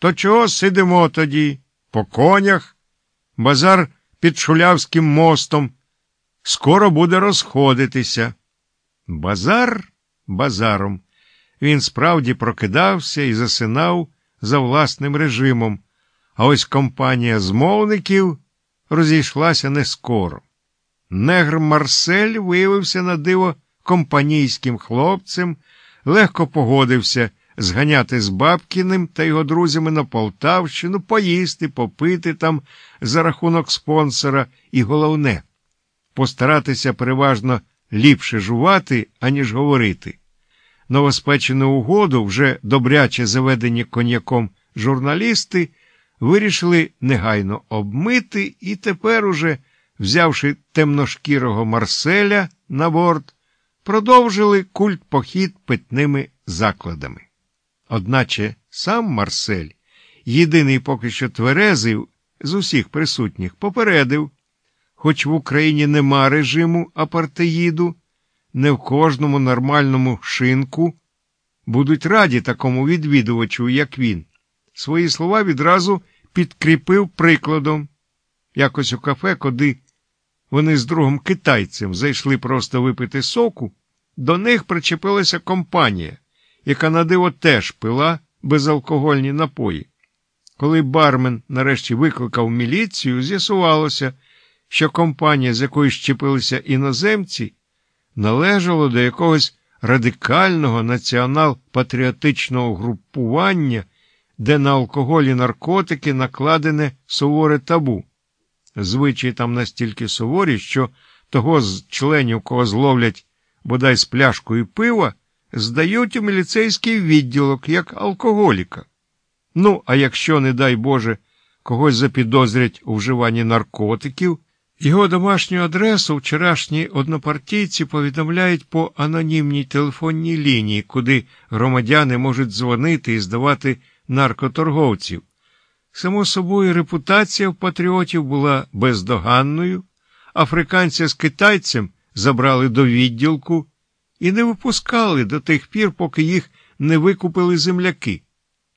То чого сидимо тоді? По конях? Базар під Шулявським мостом. Скоро буде розходитися. Базар базаром. Він справді прокидався і засинав за власним режимом, а ось компанія змовників розійшлася не скоро. Негр Марсель виявився на диво компанійським хлопцем, легко погодився зганяти з Бабкіним та його друзями на Полтавщину, поїсти, попити там за рахунок спонсора, і головне постаратися переважно ліпше жувати, аніж говорити. Новоспечену угоду, вже добряче заведені коньяком журналісти, вирішили негайно обмити і тепер, уже, взявши темношкірого Марселя на борт, продовжили культ похід питними закладами. Одначе сам Марсель, єдиний поки що тверезий з усіх присутніх, попередив, хоч в Україні нема режиму апартеїду, не в кожному нормальному шинку будуть раді такому відвідувачу, як він. Свої слова відразу підкріпив прикладом. Якось у кафе, куди вони з другом китайцем зайшли просто випити соку, до них причепилася компанія, яка на диво теж пила безалкогольні напої. Коли бармен нарешті викликав міліцію, з'ясувалося, що компанія, з якої щепилися іноземці, належала до якогось радикального націонал-патріотичного групування, де на алкоголь і наркотики накладене суворе табу. Звичаї там настільки суворі, що того з членів, кого зловлять бодай з пляшкою пива, здають у міліцейський відділок як алкоголіка. Ну, а якщо, не дай Боже, когось запідозрять у вживанні наркотиків, його домашню адресу вчорашні однопартійці повідомляють по анонімній телефонній лінії, куди громадяни можуть дзвонити і здавати наркоторговців. Само собою, репутація в патріотів була бездоганною, африканця з китайцем забрали до відділку і не випускали до тих пір, поки їх не викупили земляки.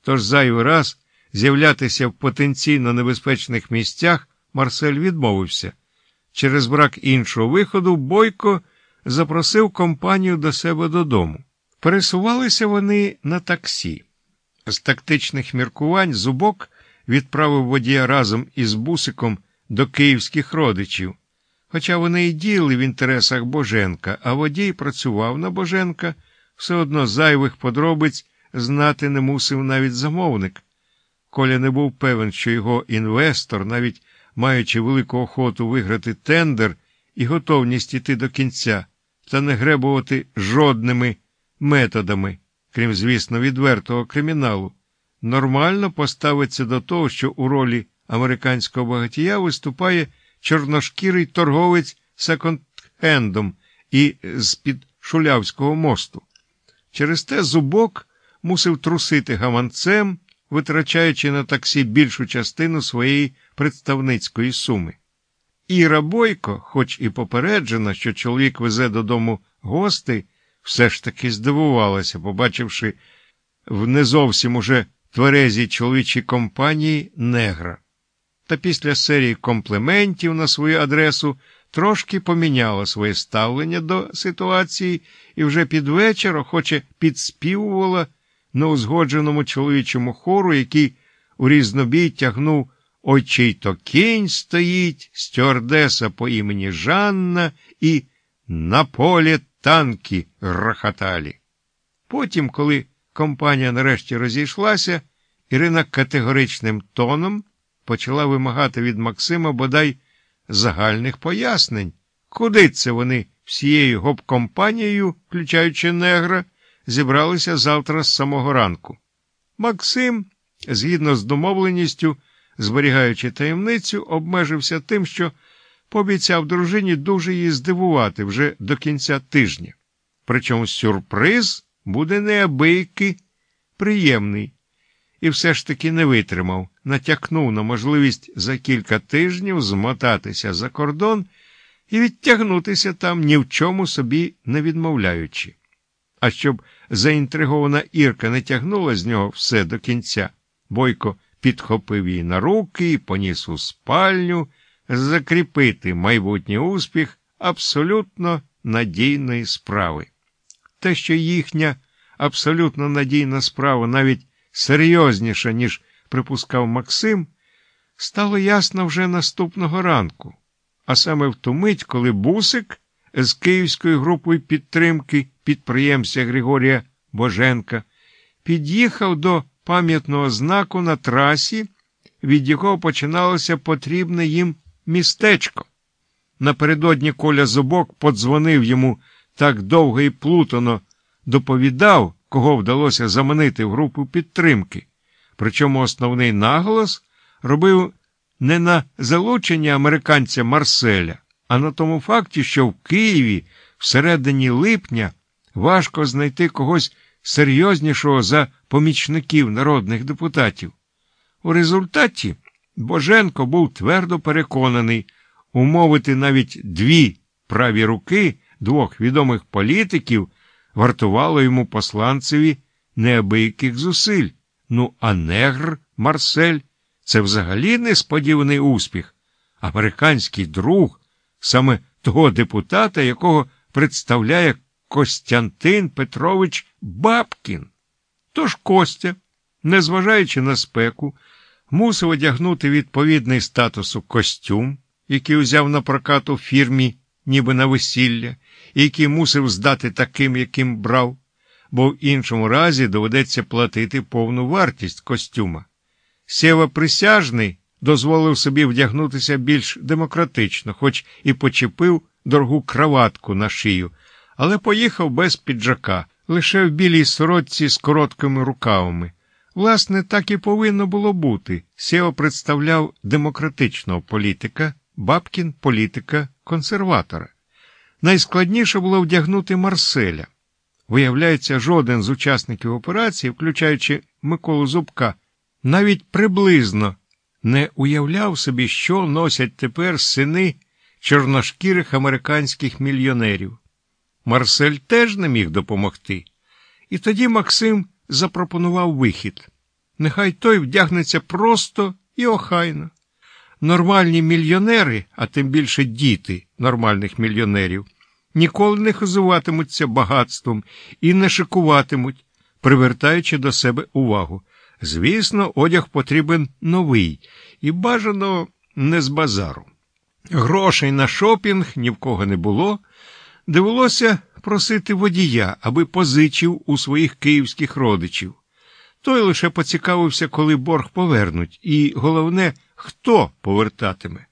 Тож зайвий раз з'являтися в потенційно небезпечних місцях Марсель відмовився. Через брак іншого виходу Бойко запросив компанію до себе додому. Пересувалися вони на таксі. З тактичних міркувань зубок відправив водія разом із бусиком до київських родичів. Хоча вони й діяли в інтересах Боженка, а водій працював на Боженка, все одно зайвих подробиць знати не мусив навіть замовник. Коля не був певен, що його інвестор, навіть маючи велику охоту виграти тендер і готовність іти до кінця, та не гребувати жодними методами, крім, звісно, відвертого криміналу, нормально поставиться до того, що у ролі американського багатія виступає чорношкірий торговець секонд-хендом і з-під Шулявського мосту. Через те зубок мусив трусити гаманцем, витрачаючи на таксі більшу частину своєї представницької суми. Іра Бойко, хоч і попереджена, що чоловік везе додому гостей, все ж таки здивувалася, побачивши в не зовсім уже тверезій чоловічій компанії негра. Та після серії компліментів на свою адресу трошки поміняла своє ставлення до ситуації і вже під вечір охоче підспівувала на узгодженому чоловічому хору, який у різнобій тягнув Ой то кінь стоїть, стюардеса по імені Жанна і на полі танки рахаталі. Потім, коли компанія нарешті розійшлася, Ірина категоричним тоном почала вимагати від Максима бодай загальних пояснень, куди це вони всією гоп-компанією, включаючи негра, зібралися завтра з самого ранку. Максим, згідно з домовленістю, зберігаючи таємницю, обмежився тим, що пообіцяв дружині дуже її здивувати вже до кінця тижня. Причому сюрприз буде неабиякий, приємний, і все ж таки не витримав, натякнув на можливість за кілька тижнів змотатися за кордон і відтягнутися там, ні в чому собі не відмовляючи. А щоб заінтригована Ірка не тягнула з нього все до кінця Бойко підхопив її на руки і поніс у спальню закріпити майбутній успіх абсолютно надійної справи. Те, що їхня абсолютно надійна справа навіть серйозніша, ніж припускав Максим, стало ясно вже наступного ранку, а саме в ту мить, коли Бусик з Київською групою підтримки підприємця Григорія Боженка під'їхав до пам'ятного знаку на трасі, від якого починалося потрібне їм містечко. Напередодні Коля Зубок подзвонив йому так довго і плутано, доповідав, кого вдалося заманити в групу підтримки. Причому основний наголос робив не на залучення американця Марселя, а на тому факті, що в Києві всередині липня важко знайти когось серйознішого за помічників народних депутатів. У результаті Боженко був твердо переконаний умовити навіть дві праві руки двох відомих політиків вартувало йому посланцеві неабияких зусиль. Ну, а негр Марсель це взагалі несподіваний успіх. Американський друг, саме того депутата, якого представляє Костянтин Петрович Бабкін. Тож Костя, незважаючи на спеку, мусив одягнути відповідний статусу костюм, який узяв на прокат у фірмі, ніби на весілля, який мусив здати таким, яким брав, бо в іншому разі доведеться платити повну вартість костюма. Сєва присяжний дозволив собі вдягнутися більш демократично, хоч і почепив дорогу краватку на шию, але поїхав без піджака, лише в білій сорочці з короткими рукавами. Власне, так і повинно було бути. Сєва представляв демократичного політика, Бабкін політика консерватора. Найскладніше було вдягнути Марселя. Виявляється, жоден з учасників операції, включаючи Миколу Зубка, навіть приблизно не уявляв собі, що носять тепер сини чорношкірих американських мільйонерів. Марсель теж не міг допомогти. І тоді Максим запропонував вихід. Нехай той вдягнеться просто і охайно. Нормальні мільйонери, а тим більше діти нормальних мільйонерів, ніколи не хизуватимуться багатством і не шикуватимуть, привертаючи до себе увагу. Звісно, одяг потрібен новий і бажано не з базару. Грошей на шопінг ні в кого не було. Довелося просити водія, аби позичив у своїх київських родичів. Той лише поцікавився, коли борг повернуть, і головне, хто повертатиме.